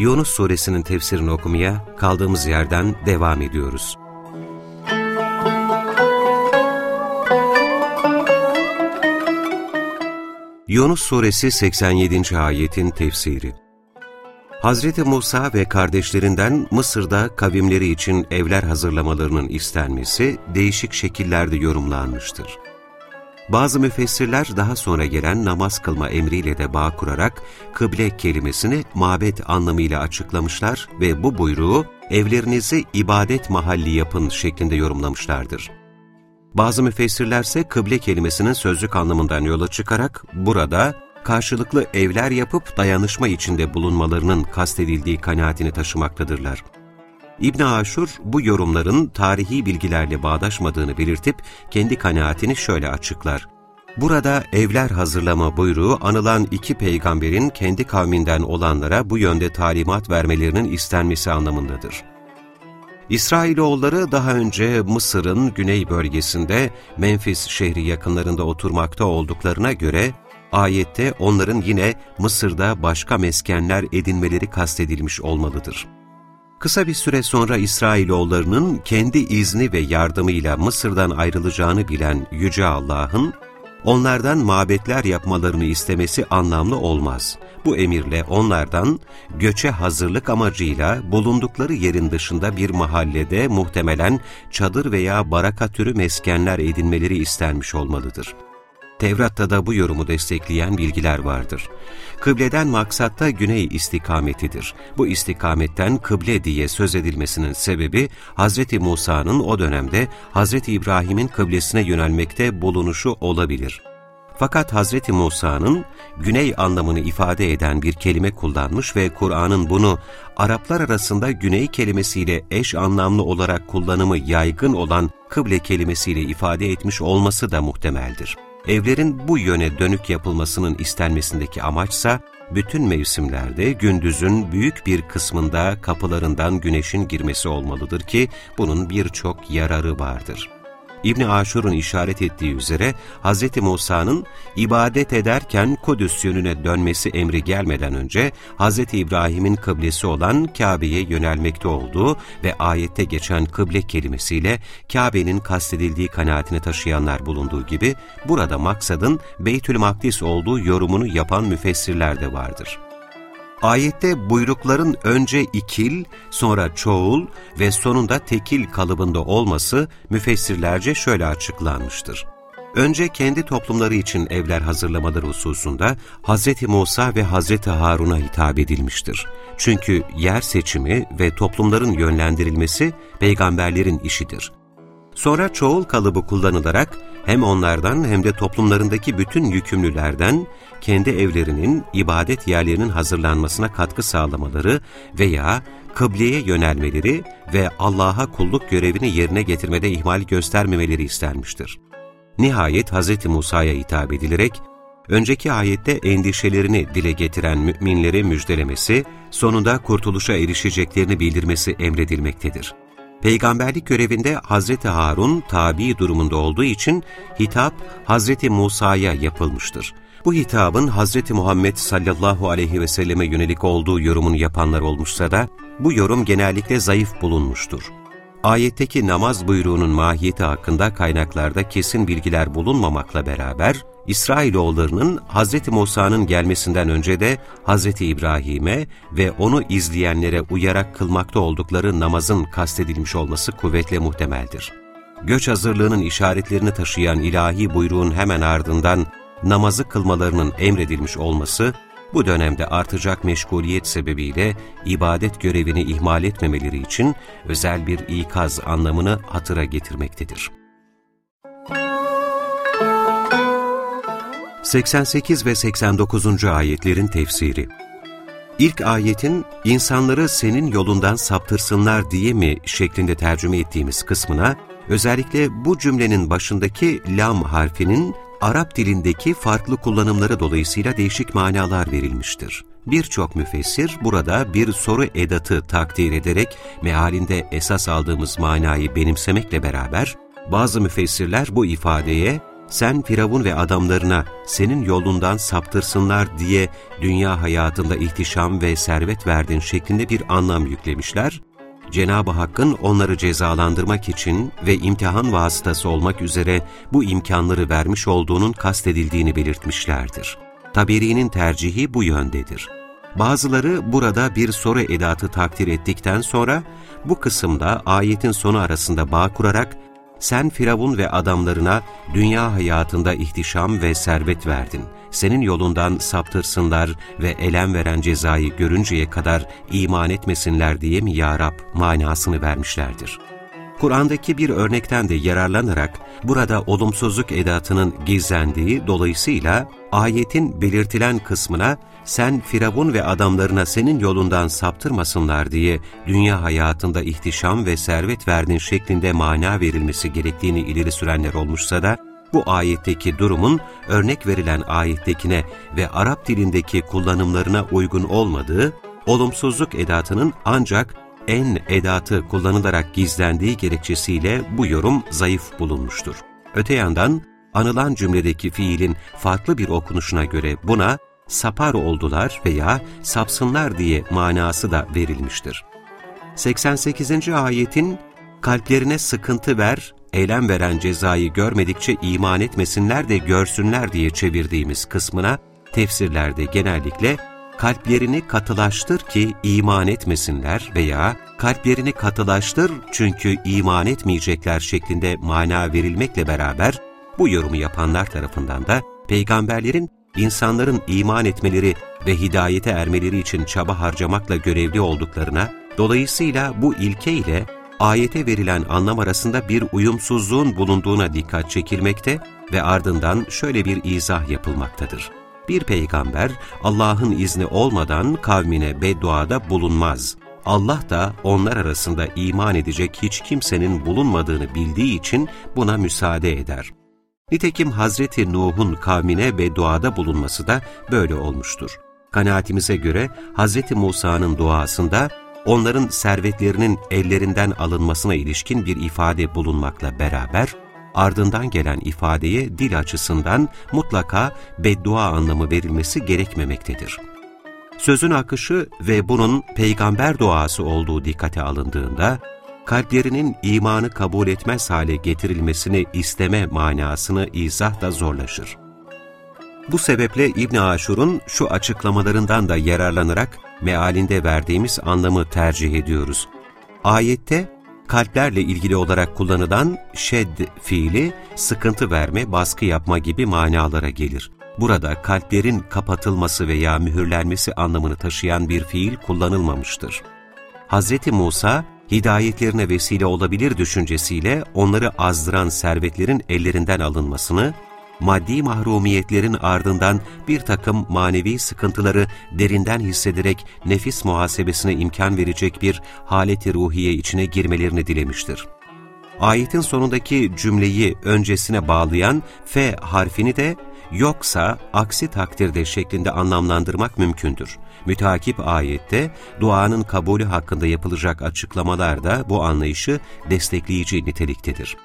Yunus Suresinin tefsirini okumaya kaldığımız yerden devam ediyoruz. Yunus Suresi 87. ayetin tefsiri Hazreti Musa ve kardeşlerinden Mısır'da kavimleri için evler hazırlamalarının istenmesi değişik şekillerde yorumlanmıştır. Bazı müfessirler daha sonra gelen namaz kılma emriyle de bağ kurarak kıble kelimesini mabet anlamıyla açıklamışlar ve bu buyruğu evlerinizi ibadet mahalli yapın şeklinde yorumlamışlardır. Bazı müfessirlerse kıble kelimesinin sözlük anlamından yola çıkarak burada karşılıklı evler yapıp dayanışma içinde bulunmalarının kastedildiği kanaatini taşımaktadırlar. İbn Aşur bu yorumların tarihi bilgilerle bağdaşmadığını belirtip kendi kanaatini şöyle açıklar. Burada evler hazırlama buyruğu anılan iki peygamberin kendi kavminden olanlara bu yönde talimat vermelerinin istenmesi anlamındadır. İsrailoğulları daha önce Mısır'ın güney bölgesinde Memphis şehri yakınlarında oturmakta olduklarına göre ayette onların yine Mısır'da başka meskenler edinmeleri kastedilmiş olmalıdır. Kısa bir süre sonra İsrailoğullarının kendi izni ve yardımıyla Mısır'dan ayrılacağını bilen Yüce Allah'ın, onlardan mabetler yapmalarını istemesi anlamlı olmaz. Bu emirle onlardan göçe hazırlık amacıyla bulundukları yerin dışında bir mahallede muhtemelen çadır veya baraka türü meskenler edinmeleri istenmiş olmalıdır. Tevrat'ta da bu yorumu destekleyen bilgiler vardır. Kıbleden maksatta güney istikametidir. Bu istikametten kıble diye söz edilmesinin sebebi Hz. Musa'nın o dönemde Hz. İbrahim'in kıblesine yönelmekte bulunuşu olabilir. Fakat Hz. Musa'nın güney anlamını ifade eden bir kelime kullanmış ve Kur'an'ın bunu Araplar arasında güney kelimesiyle eş anlamlı olarak kullanımı yaygın olan kıble kelimesiyle ifade etmiş olması da muhtemeldir. Evlerin bu yöne dönük yapılmasının istenmesindeki amaçsa, bütün mevsimlerde gündüzün büyük bir kısmında kapılarından güneşin girmesi olmalıdır ki bunun birçok yararı vardır. İbni Aşur'un işaret ettiği üzere Hz. Musa'nın ibadet ederken Kudüs yönüne dönmesi emri gelmeden önce Hz. İbrahim'in kıblesi olan Kabe'ye yönelmekte olduğu ve ayette geçen kıble kelimesiyle Kabe'nin kastedildiği kanaatini taşıyanlar bulunduğu gibi burada maksadın Beytül Makdis olduğu yorumunu yapan müfessirler de vardır. Ayette buyrukların önce ikil, sonra çoğul ve sonunda tekil kalıbında olması müfessirlerce şöyle açıklanmıştır. Önce kendi toplumları için evler hazırlamaları hususunda Hz. Musa ve Hz. Harun'a hitap edilmiştir. Çünkü yer seçimi ve toplumların yönlendirilmesi peygamberlerin işidir. Sonra çoğul kalıbı kullanılarak hem onlardan hem de toplumlarındaki bütün yükümlülerden kendi evlerinin, ibadet yerlerinin hazırlanmasına katkı sağlamaları veya kıbleye yönelmeleri ve Allah'a kulluk görevini yerine getirmede ihmal göstermemeleri istenmiştir. Nihayet Hz. Musa'ya hitap edilerek, önceki ayette endişelerini dile getiren müminleri müjdelemesi, sonunda kurtuluşa erişeceklerini bildirmesi emredilmektedir. Peygamberlik görevinde Hazreti Harun tabi durumunda olduğu için hitap Hazreti Musa'ya yapılmıştır. Bu hitabın Hazreti Muhammed sallallahu aleyhi ve selleme yönelik olduğu yorumunu yapanlar olmuşsa da bu yorum genellikle zayıf bulunmuştur. Ayetteki namaz buyruğunun mahiyeti hakkında kaynaklarda kesin bilgiler bulunmamakla beraber, İsrailoğullarının Hz. Musa'nın gelmesinden önce de Hz. İbrahim'e ve onu izleyenlere uyarak kılmakta oldukları namazın kastedilmiş olması kuvvetle muhtemeldir. Göç hazırlığının işaretlerini taşıyan ilahi buyruğun hemen ardından namazı kılmalarının emredilmiş olması, bu dönemde artacak meşguliyet sebebiyle ibadet görevini ihmal etmemeleri için özel bir ikaz anlamını hatıra getirmektedir. 88 ve 89. ayetlerin tefsiri İlk ayetin insanları senin yolundan saptırsınlar diye mi şeklinde tercüme ettiğimiz kısmına özellikle bu cümlenin başındaki lam harfinin Arap dilindeki farklı kullanımları dolayısıyla değişik manalar verilmiştir. Birçok müfessir burada bir soru edatı takdir ederek mealinde esas aldığımız manayı benimsemekle beraber, bazı müfessirler bu ifadeye sen Firavun ve adamlarına senin yolundan saptırsınlar diye dünya hayatında ihtişam ve servet verdin şeklinde bir anlam yüklemişler. Cenab-ı Hakk'ın onları cezalandırmak için ve imtihan vasıtası olmak üzere bu imkanları vermiş olduğunun kastedildiğini belirtmişlerdir. Taberi'nin tercihi bu yöndedir. Bazıları burada bir soru edatı takdir ettikten sonra bu kısımda ayetin sonu arasında bağ kurarak sen Firavun ve adamlarına dünya hayatında ihtişam ve servet verdin. Senin yolundan saptırsınlar ve elem veren cezayı görünceye kadar iman etmesinler diye mi ya Rab manasını vermişlerdir. Kur'an'daki bir örnekten de yararlanarak burada olumsuzluk edatının gizlendiği dolayısıyla ayetin belirtilen kısmına sen Firavun ve adamlarına senin yolundan saptırmasınlar diye dünya hayatında ihtişam ve servet verdin şeklinde mana verilmesi gerektiğini ileri sürenler olmuşsa da, bu ayetteki durumun örnek verilen ayettekine ve Arap dilindeki kullanımlarına uygun olmadığı, olumsuzluk edatının ancak en edatı kullanılarak gizlendiği gerekçesiyle bu yorum zayıf bulunmuştur. Öte yandan, anılan cümledeki fiilin farklı bir okunuşuna göre buna sapar oldular veya sapsınlar diye manası da verilmiştir. 88. ayetin kalplerine sıkıntı ver, eylem veren cezayı görmedikçe iman etmesinler de görsünler diye çevirdiğimiz kısmına tefsirlerde genellikle kalplerini katılaştır ki iman etmesinler veya kalplerini katılaştır çünkü iman etmeyecekler şeklinde mana verilmekle beraber bu yorumu yapanlar tarafından da peygamberlerin insanların iman etmeleri ve hidayete ermeleri için çaba harcamakla görevli olduklarına, dolayısıyla bu ilke ile ayete verilen anlam arasında bir uyumsuzluğun bulunduğuna dikkat çekilmekte ve ardından şöyle bir izah yapılmaktadır. Bir peygamber Allah'ın izni olmadan kavmine bedduada bulunmaz. Allah da onlar arasında iman edecek hiç kimsenin bulunmadığını bildiği için buna müsaade eder. Nitekim Hazreti Nuh'un kavmine ve duada bulunması da böyle olmuştur. Kanaatimize göre Hazreti Musa'nın duasında onların servetlerinin ellerinden alınmasına ilişkin bir ifade bulunmakla beraber, ardından gelen ifadeye dil açısından mutlaka beddua anlamı verilmesi gerekmemektedir. Sözün akışı ve bunun peygamber duası olduğu dikkate alındığında, kalplerinin imanı kabul etmez hale getirilmesini isteme manasını izah da zorlaşır. Bu sebeple İbn Aşur'un şu açıklamalarından da yararlanarak mealinde verdiğimiz anlamı tercih ediyoruz. Ayette kalplerle ilgili olarak kullanılan şedd fiili sıkıntı verme, baskı yapma gibi manalara gelir. Burada kalplerin kapatılması veya mühürlenmesi anlamını taşıyan bir fiil kullanılmamıştır. Hz. Musa, hidayetlerine vesile olabilir düşüncesiyle onları azdıran servetlerin ellerinden alınmasını, maddi mahrumiyetlerin ardından bir takım manevi sıkıntıları derinden hissederek nefis muhasebesine imkan verecek bir haleti ruhiye içine girmelerini dilemiştir. Ayetin sonundaki cümleyi öncesine bağlayan F harfini de yoksa aksi takdirde şeklinde anlamlandırmak mümkündür. Mütakip ayette duanın kabulü hakkında yapılacak açıklamalar da bu anlayışı destekleyici niteliktedir.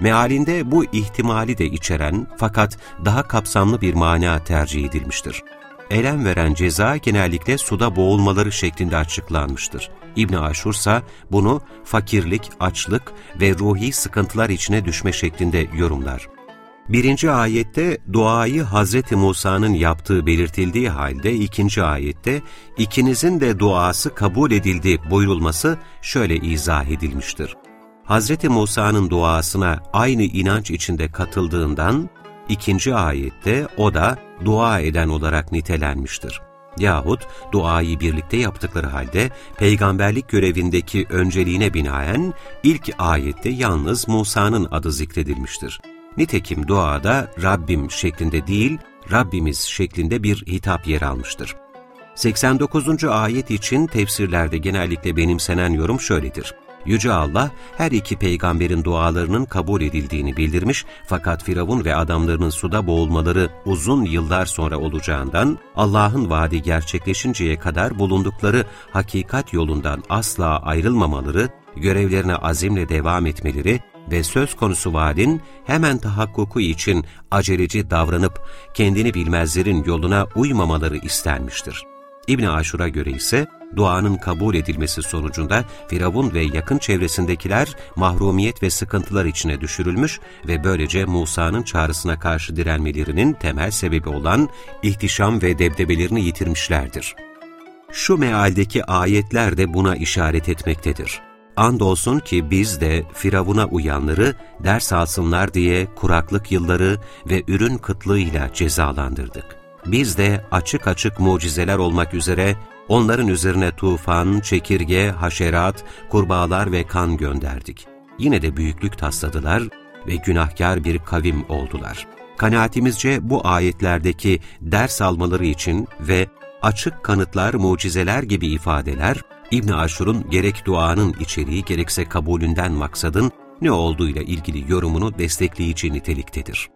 Mealinde bu ihtimali de içeren fakat daha kapsamlı bir mana tercih edilmiştir. Elem veren ceza genellikle suda boğulmaları şeklinde açıklanmıştır. İbn Aşur ise bunu fakirlik, açlık ve ruhi sıkıntılar içine düşme şeklinde yorumlar. Birinci ayette duayı Hz. Musa'nın yaptığı belirtildiği halde ikinci ayette ikinizin de duası kabul edildi buyurulması şöyle izah edilmiştir. Hz. Musa'nın duasına aynı inanç içinde katıldığından ikinci ayette o da dua eden olarak nitelenmiştir. Yahut duayı birlikte yaptıkları halde peygamberlik görevindeki önceliğine binaen ilk ayette yalnız Musa'nın adı zikredilmiştir. Nitekim duada Rabbim şeklinde değil, Rabbimiz şeklinde bir hitap yer almıştır. 89. ayet için tefsirlerde genellikle benimsenen yorum şöyledir. Yüce Allah her iki peygamberin dualarının kabul edildiğini bildirmiş fakat Firavun ve adamlarının suda boğulmaları uzun yıllar sonra olacağından Allah'ın vaadi gerçekleşinceye kadar bulundukları hakikat yolundan asla ayrılmamaları, görevlerine azimle devam etmeleri ve söz konusu vaadin hemen tahakkuku için aceleci davranıp kendini bilmezlerin yoluna uymamaları istenmiştir. İbn Aşur'a göre ise duanın kabul edilmesi sonucunda Firavun ve yakın çevresindekiler mahrumiyet ve sıkıntılar içine düşürülmüş ve böylece Musa'nın çağrısına karşı direnmelerinin temel sebebi olan ihtişam ve debdebelerini yitirmişlerdir. Şu mealdeki ayetler de buna işaret etmektedir. Andolsun ki biz de Firavun'a uyanları ders alsınlar diye kuraklık yılları ve ürün kıtlığıyla cezalandırdık. Biz de açık açık mucizeler olmak üzere onların üzerine tufan, çekirge, haşerat, kurbağalar ve kan gönderdik. Yine de büyüklük tasladılar ve günahkar bir kavim oldular. Kanaatimizce bu ayetlerdeki ders almaları için ve açık kanıtlar, mucizeler gibi ifadeler, İbn Aşur'un gerek duanın içeriği gerekse kabulünden maksadın ne olduğuyla ilgili yorumunu destekleyici niteliktedir.